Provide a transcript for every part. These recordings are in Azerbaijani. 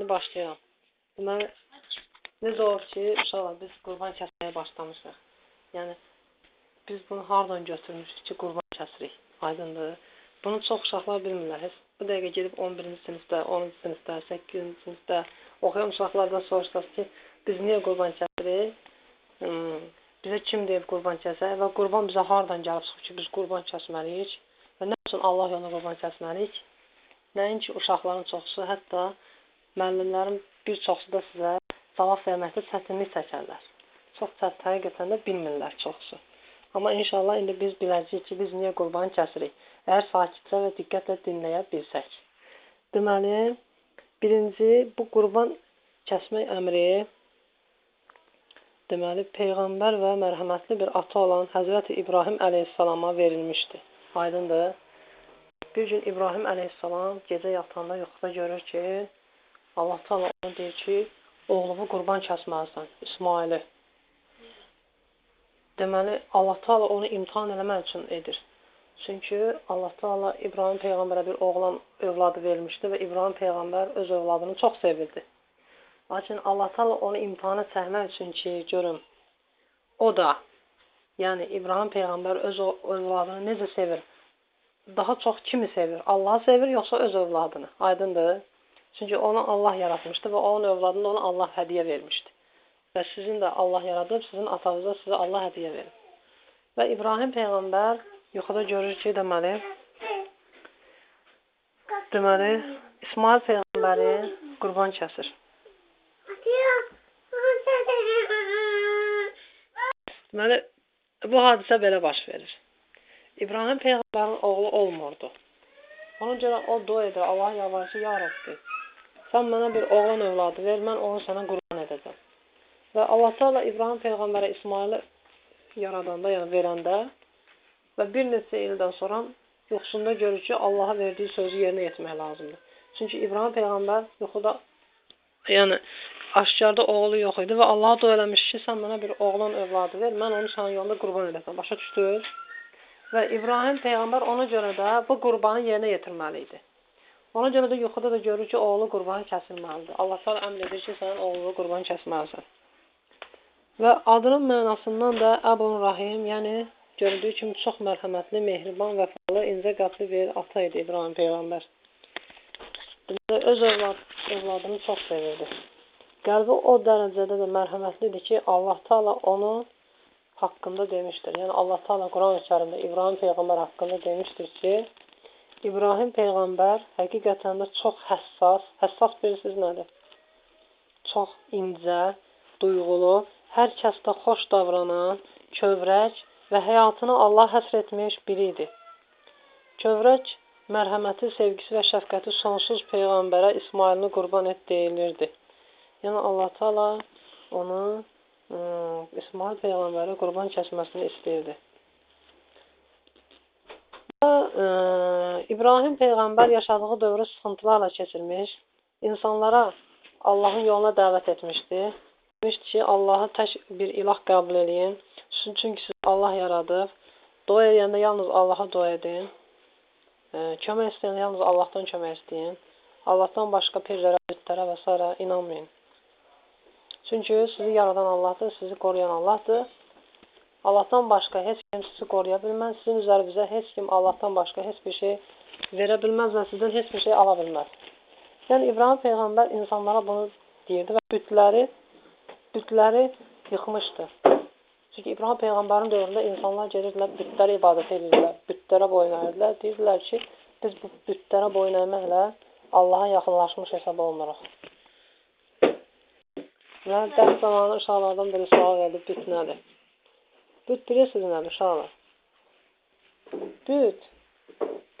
indi başlayalım. Deməli, necə olub ki, uşaqlar biz qurban kəsməyə başlamışıq. Yəni biz bunu hardan götürmüşük ki, qurban kəsirik? Aydındır. Bunu çox uşaqlar bilmirlər. Heç bu dəqiqə gedib 11-ci sinifdə, 10-cu sinifdə, 8-ci sinifdə oxuyan uşaqlardan soruşsaq ki, biz niyə qurban kəsirik? Hmm, bizə kim deyib qurban kəsək və qurban bizə hardan gəlib çıxıb ki, biz qurban kəsməliyik və nə üçün Allah yolunda qurban kəsməliyik? Nəinki uşaqların çoxusu, hətta müəllimlərin bir çoxusu da sizə cavab verməkdə çətinlik çəkərlər. Çox çətin, həqiqətən də bilmirlər çoxusu. Amma inşallah indi biz biləcəyik ki, biz niyə qurban kəsirik. Əgər sakitcə və diqqətlə dinləyə bilsək. Deməli, birinci bu qurban kəsmək əmri deməli peyğəmbər və mərhəmətli bir ata olan Həzrəti İbrahim əleyhissalama verilmişdi. Aydındır? Bir gün İbrahim əleyhissalam gecə yatanda yuxuda görür ki, Allah Taala ona deyir ki, oğlumu qurban kəsməlisən, İsmaili. Deməli, Allah Taala onu imtahan eləmək üçün edir. Çünki Allah Taala İbrahim peyğəmbərə bir oğlan övladı vermişdi və İbrahim peyğəmbər öz övladını çox sevirdi. Lakin Allah Taala onu imtahana çəkmək üçün ki, görüm o da, yəni İbrahim peyğəmbər öz övladını necə sevir? Daha çox kimi sevir? Allahı sevir yoxsa öz övladını? Aydındır? Çünki onu Allah yaratmışdı və onun övladını ona Allah hədiyyə vermişdi. Və sizin də Allah yaradıb, sizin atanıza sizə Allah hədiyyə verib. Və İbrahim peyğəmbər yuxuda görür ki, deməli deməli İsmail peyğəmbəri qurban kəsir. Deməli bu hadisə belə baş verir. İbrahim peyğəmbərin oğlu olmurdu. Ona görə o dua edir, Allah yalvarır ki, ya Rabbi, sən mənə bir oğlan övladı ver, mən onu sənə qurban edəcəm. Və Allah Teala İbrahim peyğəmbərə İsmaili yaradanda, yəni verəndə və bir neçə ildən sonra yuxusunda görür ki, Allaha verdiyi sözü yerinə yetirmək lazımdır. Çünki İbrahim peyğəmbər yuxuda yəni aşkarda oğlu yox idi və Allaha dua eləmiş ki, sən mənə bir oğlan övladı ver, mən onu sənin yolunda qurban edəcəm. Başa düşdünüz? Və İbrahim peyğəmbər ona görə də bu qurbanı yerinə yetirməli idi. Ona görə də yuxuda da görür ki, oğlu qurban kəsilməlidir. Allah Teala əmr edir ki, sənin oğlunu qurban kəsməlisən. Və adının mənasından da Əbun Rahim, yəni gördüyü kimi çox mərhəmətli, mehriban, vəfalı, incə qəlbli bir ata idi İbrahim Peyğəmbər. Öz övlad, övladını çox sevirdi. Qəlbi o dərəcədə də mərhəmətlidir ki, Allah Taala onu haqqında demişdir. Yəni Allah Taala Quran-ı Kərimdə İbrahim Peyğəmbər haqqında demişdir ki, İbrahim Peyğəmbər həqiqətən də çox həssas, həssas bilirsiniz nədir? Çox incə, duyğulu hər kəsdə xoş davranan, kövrək və həyatını Allah həsr etmiş biri idi. Kövrək mərhəməti, sevgisi və şəfqəti sonsuz peyğəmbərə İsmailini qurban et deyilirdi. Yəni Allah Taala onu ə, İsmail peyğəmbəri qurban kəsməsini istəyirdi. Və, ə, İbrahim peyğəmbər yaşadığı dövrü sıxıntılarla keçirmiş, insanlara Allahın yoluna dəvət etmişdi demişdi ki, Allahı tək bir ilah qəbul eləyin. Çünki siz Allah yaradıb. Dua edəndə yalnız Allaha dua edin. E, kömək istəyəndə yalnız Allahdan kömək istəyin. Allahdan başqa pirlərə, bütlərə və s. inanmayın. Çünki sizi yaradan Allahdır, sizi qoruyan Allahdır. Allahdan başqa heç kim sizi qoruya bilməz. Sizin üzərinizə heç kim Allahdan başqa heç bir şey verə bilməz və sizdən heç bir şey ala bilməz. Yəni İbrahim peyğəmbər insanlara bunu deyirdi və bütləri bütləri yıxmışdı. Çünki İbrahim Peyğəmbərin dövründə insanlar gedirdilər, bütlərə ibadət edirlər, bütlərə boyun əyirlər. Deyirdilər ki, biz bu bütlərə boyun əyməklə Allaha yaxınlaşmış hesab olmuruq. Və dərs zamanı uşaqlardan biri sual verdi, büt nədir? Büt bilirsiniz nədir uşaqlar? Büt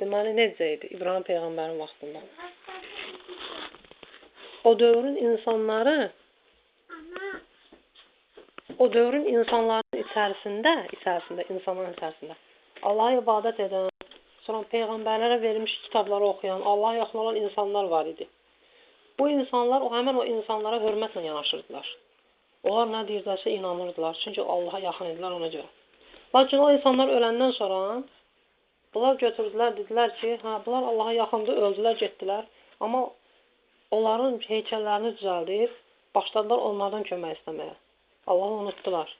deməli necə idi İbrahim Peyğəmbərin vaxtında? O dövrün insanları o dövrün insanların içərisində, içərisində, insanların içərisində Allaha ibadət edən, sonra peyğəmbərlərə verilmiş kitabları oxuyan, Allaha yaxın olan insanlar var idi. Bu insanlar, o həmin o insanlara hörmətlə yanaşırdılar. Onlar nə deyirlərsə inanırdılar, çünki Allaha yaxın idilər ona görə. Lakin o insanlar öləndən sonra bunlar götürdülər, dedilər ki, hə, bunlar Allaha yaxındır, öldülər, getdilər. Amma onların heykəllərini düzəldib, başladılar onlardan kömək istəməyə. Allahı unutdular.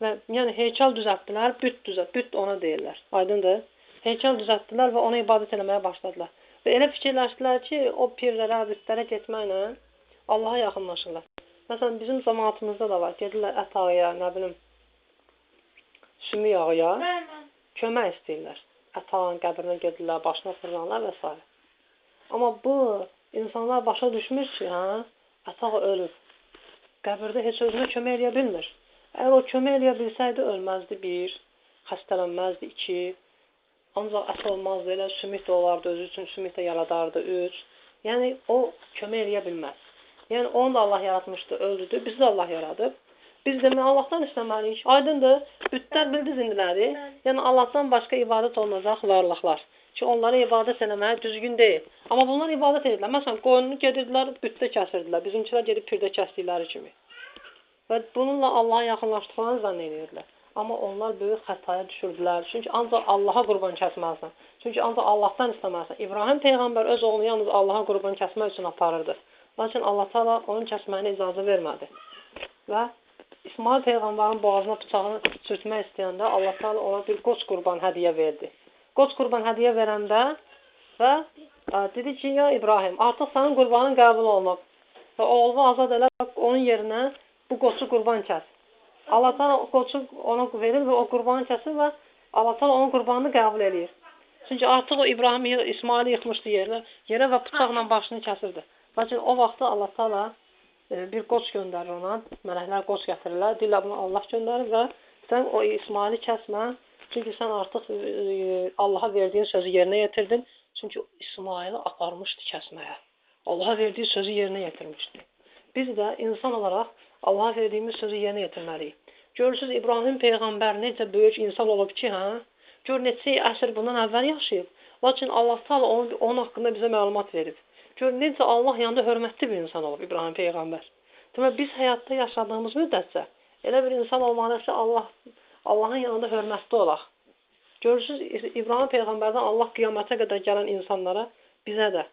Və yəni heykəl düzəltdilər, büt düzə, büt ona deyirlər. Aydındır? Heykəl düzəltdilər və ona ibadət etməyə başladılar. Və elə fikirləşdilər ki, o pirlərə, bütlərə getməklə Allaha yaxınlaşırlar. Məsələn, bizim cəmaatımızda da var. Gedirlər ət ağıya, nə bilim, sümük ağıya, kömək istəyirlər. Ət ağanın qəbrinə gedirlər, başına fırlanırlar və s. Amma bu insanlar başa düşmür ki, hə, ağa ölüb. Qəbirdə heç özünə kömək edə bilmir. Əgər o kömək edə bilsəydi, ölməzdi bir, xəstələnməzdi iki, ancaq ət olmazdı, elə sümük də olardı, özü üçün sümük də yaradardı, üç. Yəni, o kömək edə bilməz. Yəni, onu da Allah yaratmışdı, öldürdü, bizi də Allah yaradıb. Biz demək Allahdan istəməliyik. Aydındır, bütlər bildiniz indiləri. Yəni, Allahdan başqa ibadət olunacaq varlıqlar ki, onlara ibadət eləmək düzgün deyil. Amma bunlar ibadət edirlər. Məsələn, qoyununu gedirdilər, bütdə kəsirdilər. Bizimkilər gedib pirdə kəsdikləri kimi. Və bununla Allaha yaxınlaşdıqlarını zənn edirdilər. Amma onlar böyük xətaya düşürdülər. Çünki ancaq Allaha qurban kəsməlisən. Çünki ancaq Allahdan istəməlisən. İbrahim peyğəmbər öz oğlunu yalnız Allaha qurban kəsmək üçün aparırdı. Lakin Allah Taala onun kəsməyinə icazə vermədi. Və İsmail peyğəmbərin boğazına bıçağını sürtmək istəyəndə Allah Taala ona bir qoç qurban hədiyyə verdi. Qoç qurban hədiyyə verəndə və ə, dedi ki, ya İbrahim, artıq sənin qurbanın qəbul olunub. Və oğlunu azad elə, onun yerinə bu qoçu qurban kəs. Allah Taala qoçu ona verir və o qurbanı kəsir və Allah Taala onun qurbanını qəbul eləyir. Çünki artıq o İbrahim İsmaili yıxmışdı yerə, yerə və bıçaqla başını kəsirdi. Lakin o vaxtda Allah Taala e, bir qoç göndərir ona. Mələklər qoç gətirirlər. Deyirlər bunu Allah göndərir və sən o İsmaili kəsmə. Çünki sən artıq e, Allaha verdiyin sözü yerinə yetirdin. Çünki İsmaili aparmışdı kəsməyə. Allaha verdiyi sözü yerinə yetirmişdi. Biz də insan olaraq Allaha verdiyimiz sözü yerinə yetirməliyik. Görürsüz İbrahim peyğəmbər necə böyük insan olub ki, hə? Gör neçə əsr bundan əvvəl yaşayıb. Lakin Allah Taala onun, onun haqqında bizə məlumat verib. Gör necə Allah yanında hörmətli bir insan olub İbrahim peyğəmbər. Demək biz həyatda yaşadığımız müddətcə elə bir insan olmalıyıq ki, Allah Allahın yanında hörmətli olaq. Görürsüz İbrahim peyğəmbərdən Allah qiyamətə qədər gələn insanlara bizə də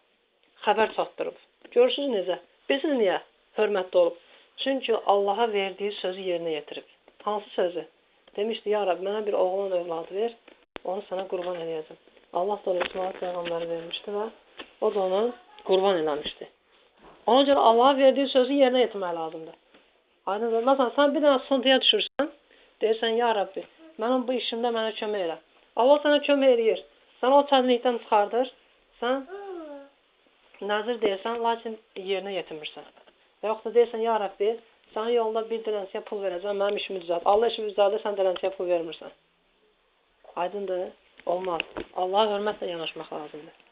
xəbər çatdırıb. Görürsüz necə? Bilirsiniz niyə hörmətli olub? Çünki Allaha verdiyi sözü yerinə yetirib. Hansı sözü? Demişdi, ya Rab, mənə bir oğlan övladı ver, onu sənə qurban edəcəm. Allah da ona İsmail Peyğəmbəri vermişdi və o da onu qurban eləmişdi. Ona görə Allaha verdiyi sözü yerinə yetirmək lazımdır. Aydındır. Məsələn, sən bir dənə sıxıntıya düşürsən, deyirsən, ya Rabbi, mənim bu işimdə mənə kömək elə. Allah sənə kömək eləyir. Sən o çətinlikdən çıxardır, sən nəzir deyirsən, lakin yerinə yetirmirsən. Və yaxud da deyirsən, ya Rəbbi, sənin yolunda bir dilənçiyə pul verəcəm, mənim işimi düzəlt. Allah işimi düzəldir, sən dilənçiyə pul vermirsən. Aydındır? Olmaz. Allaha hörmətlə yanaşmaq lazımdır.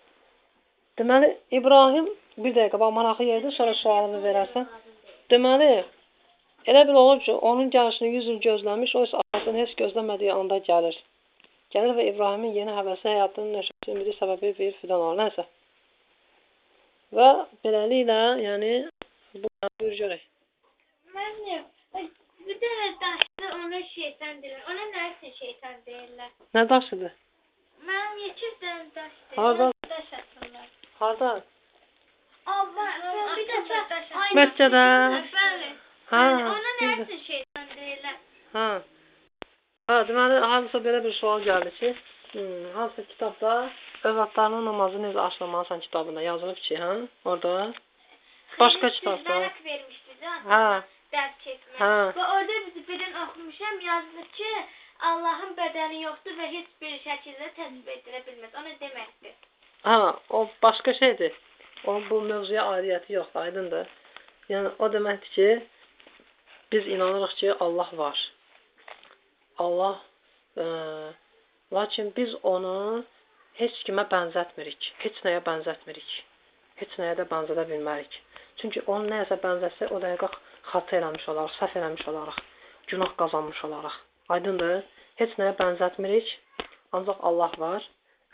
Deməli, İbrahim, bir dəqiqə, bax, maraqlı yerdir, sonra sualını verərsən. Deməli, elə bir olub ki, onun gəlişini 100 il gözləmiş, o isə Allahdan heç gözləmədiyi anda gəlir. Gəlir və İbrahimin yeni həvəsi həyatının nəşəsi ümidi səbəbi bir fidan olur. Nəysə. Və beləliklə, yəni, Bu buyur görək. Mənim bir dənə daşdı ona şeytan deyirlər. Ona nə üçün şeytan deyirlər? Nə daşıdır? Mənim yekə dənə daşdı. Harda? Daş. Harda? Allah, son bir dəfə aynı. Məscidə. Bəli. Ha, Ona nə bir də- üçün şeytan deyirlər? Ha. Ha, deməli, hansısa belə bir sual gəldi ki, hmm, hansısa kitabda övladlarının namazı necə aşlamalısan kitabında yazılıb ki, hə? Orada. Başqa kitabda. Hə. Dərs keçmək. Hə. Və orada biz birdən oxumuşam, yazılır ki, Allahın bədəni yoxdur və heç bir şəkildə təsvir edilə bilməz. O nə deməkdir? Ha, o başqa şeydir. Onun bu mövzuya aidiyyəti yoxdur, aydındır. Yəni o deməkdir ki, biz inanırıq ki, Allah var. Allah ə, lakin biz onu heç kimə bənzətmirik. Heç nəyə bənzətmirik. Heç nəyə də bənzədə bilmərik. Çünki onu nəyəsə bənzətsə, o dəqiqə xəta eləmiş olaraq, səhv eləmiş olaraq, günah qazanmış olaraq. Aydındır? Heç nəyə bənzətmirik. Ancaq Allah var.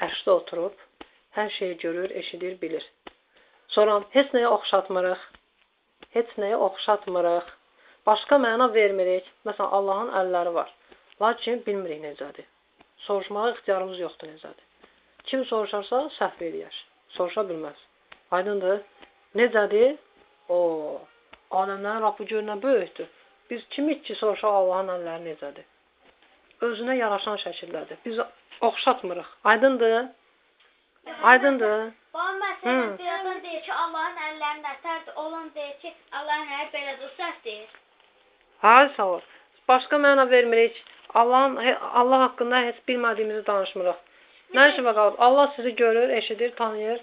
Ərşdə oturub, hər şeyi görür, eşidir, bilir. Sonra heç nəyə oxşatmırıq. Heç nəyə oxşatmırıq. Başqa məna vermirik. Məsələn, Allahın əlləri var. Lakin bilmirik necədir. Soruşmağa ixtiyarımız yoxdur necədir. Kim soruşarsa səhv eləyər. Soruşa bilməz. Aydındır? Necədir? O, aləmlərin Rabbi gör nə böyükdür. Biz kimik ki, soruşaq Allahın əlləri necədir? Özünə yaraşan şəkildədir. Biz oxşatmırıq. Aydındır? Aydındır? Bana məsələn Hı. deyir, ki, Allahın əlləri nətərdir, olan deyir ki, Allahın əli belədir, o səhv deyir. Hay sağ ol. Başqa məna vermirik. Allahın Allah haqqında heç bilmədiyimizi danışmırıq. Nə işi var qalıb? Allah sizi görür, eşidir, tanıyır.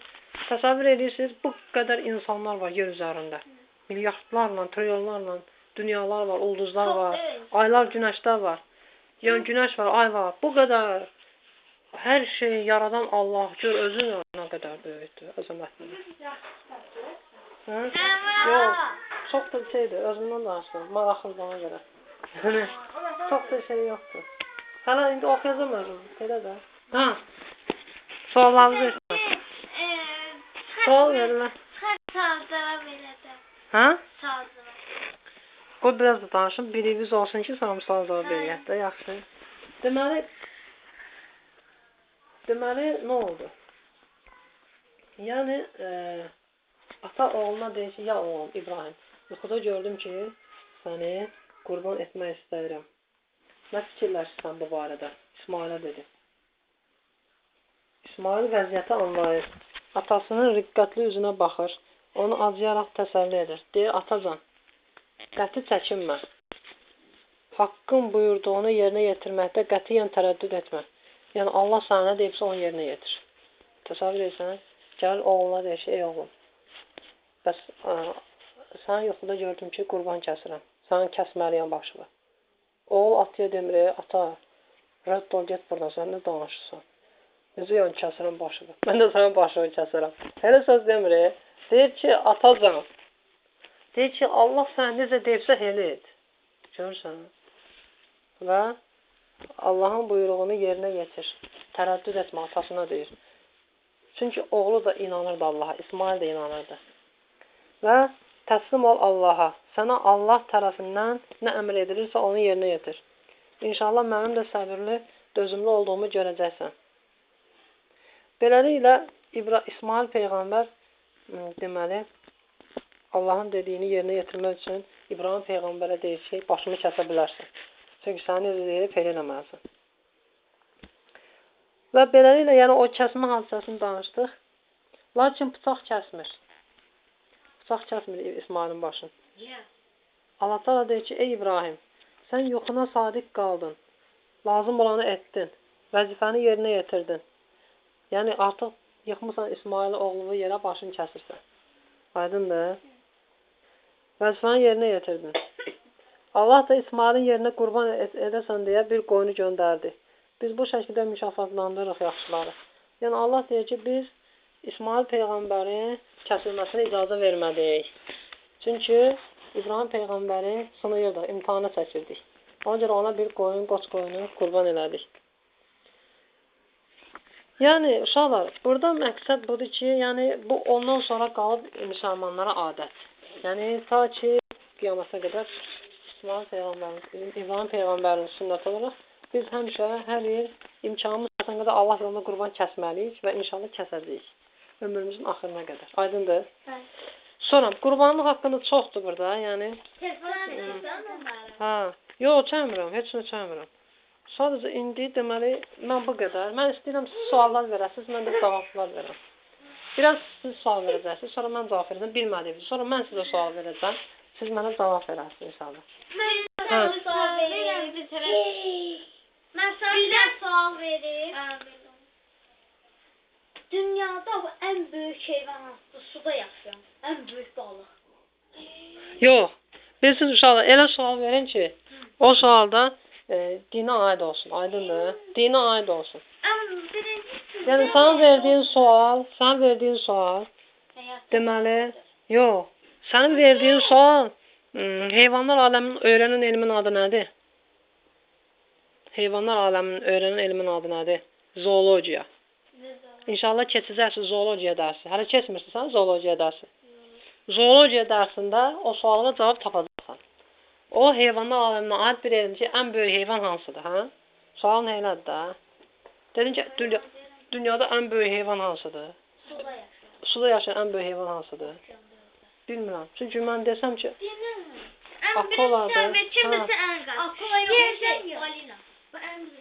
Təsəvvür edirsiniz, bu qədər insanlar var yer üzərində. Milyardlarla, trilyonlarla dünyalar var, ulduzlar var, aylar, günəşlər var. Yəni günəş var, ay var. Bu qədər hər şeyi yaradan Allah gör özü nə qədər böyükdür, əzəmətlidir. Hə? Yox, çox da şeydir, özümdən danışdım, maraqlıdır ona görə. Yəni, çox da şey yoxdur. Sənə indi oxuyacam özüm, elə də. Hə. Suallarınızı eşitmək. Sual verirlər. Xətt sazdıra belədir. Hə? Sazdıra. Qoy biraz da danışım, biriniz olsun ki, sual cavab verək də, yaxşı. Deməli, deməli, nə oldu? Yəni, e, ata oğluna deyir ki, ya oğlum İbrahim, yuxuda gördüm ki, səni qurban etmək istəyirəm. Nə fikirləşirsən bu barədə? İsmailə dedi. İsmail vəziyyəti anlayır. Atasının riqqətli üzünə baxır. Onu acıyaraq təsəlli edir. Deyir, atacan, qəti çəkinmə. Haqqın buyurduğunu yerinə yetirməkdə qətiyyən tərəddüd etmə. Yəni Allah sənə nə deyibsə onu yerinə yetir. Təsəvvür edirsən? Gəl oğluna deyir ki, ey oğlum. Bəs ə, sən yuxuda gördüm ki, qurban kəsirəm. Sənin kəsməliyəm başını. Oğul ataya demir, "Ey ata, rədd ol get buradan, sən nə danışırsan? Necə yəni kəsirəm başını? Mən də sənin başını kəsirəm. Elə söz demir. Deyir ki, atacan. Deyir ki, Allah sənə necə deyibsə elə et. Görürsən? Və Allahın buyruğunu yerinə yetir. Tərəddüd etmə atasına deyir. Çünki oğlu da inanırdı Allaha, İsmail də inanırdı. Və təslim ol Allaha. Sənə Allah tərəfindən nə əmr edilirsə onu yerinə yetir. İnşallah mənim də səbirli, dözümlü olduğumu görəcəksən. Beləliklə İbra İsmail peyğəmbər deməli Allahın dediyini yerinə yetirmək üçün İbrahim peyğəmbərə deyir ki, başımı kəsə bilərsən. Çünki səni necə deyib fel eləməlisən. Və beləliklə, yəni o kəsmə hadisəsini danışdıq. Lakin bıçaq kəsmir. Bıçaq kəsmir İsmailin başını. Yeah. Allah Taala deyir ki, ey İbrahim, sən yuxuna sadiq qaldın. Lazım olanı etdin. Vəzifəni yerinə yetirdin. Yəni artıq yıxmısan İsmail oğlunu yerə başını kəsirsən. Aydındır? Vəzifəni yerinə yetirdin. Allah da İsmailin yerinə qurban edəsən deyə bir qoyunu göndərdi. Biz bu şəkildə mükafatlandırırıq yaxşıları. Yəni Allah deyir ki, biz İsmail peyğəmbərin kəsilməsinə icazə vermədik. Çünki İbrahim peyğəmbəri sınayırdıq, imtahana çəkirdik. Ona görə ona bir qoyun, qoç qoyunu qurban elədik. Yəni uşaqlar, burada məqsəd budur ki, yəni bu ondan sonra qalıb müsəlmanlara adət. Yəni ta ki qiyamata qədər İsmail peyğəmbərin, İbrahim peyğəmbərin sünnəti olaraq biz həmişə hər il imkanımız çatan qədər Allah yolunda qurban kəsməliyik və inşallah kəsəcəyik ömrümüzün axırına qədər. Aydındır? Bəli. Sonra qurbanlıq haqqında çoxdur burada, yəni. Hə, yox, çəkmirəm, heç nə çəkmirəm. Sadəcə indi deməli mən bu qədər. Mən istəyirəm siz suallar verəsiniz, mən də cavablar verəm. Biraz siz sual verəcəksiniz, sonra mən cavab verəcəm, bilmədiyiniz. Sonra mən sizə sual verəcəm, siz mənə cavab verəsiniz inşallah. Mən Hə. sana sual verirəm bir tərəf. Mən sana bir sual verim. Dünyada bu ən böyük heyvan hansıdır? Suda yaşayan. Ən böyük balıq. Yox. Bilirsiniz uşaqlar, elə sual verin ki, o sualda e, dinə aid olsun, aydındır? Dinə aid olsun. Ən birinci Yəni sən verdiyin sual, sən verdiyin sual Həyat. Deməli, yox. Sənin verdiyin sual, hmm, heyvanlar aləminin öyrənən elmin adı nədir? Heyvanlar aləminin öyrənən elmin adı nədir? Zoologiya. İnşallah keçəcəksiniz zoologiya dərsi. Hələ keçmirsən zoologiya dərsi. Zoologiya dərsində o suala cavab tapacaqsan. O heyvanlar aləminə aid bir elmdir ki, ən böyük heyvan hansıdır, hə? Sual nədir də? Dedin ki, dünya, dünyada ən böyük heyvan hansıdır? Suda yaşayan. Suda yaşayan ən böyük heyvan hansıdır? Bilmirəm. Çünki mən desəm ki, Akola da. Hə. Akola yox, Alina. Bu Əmrə.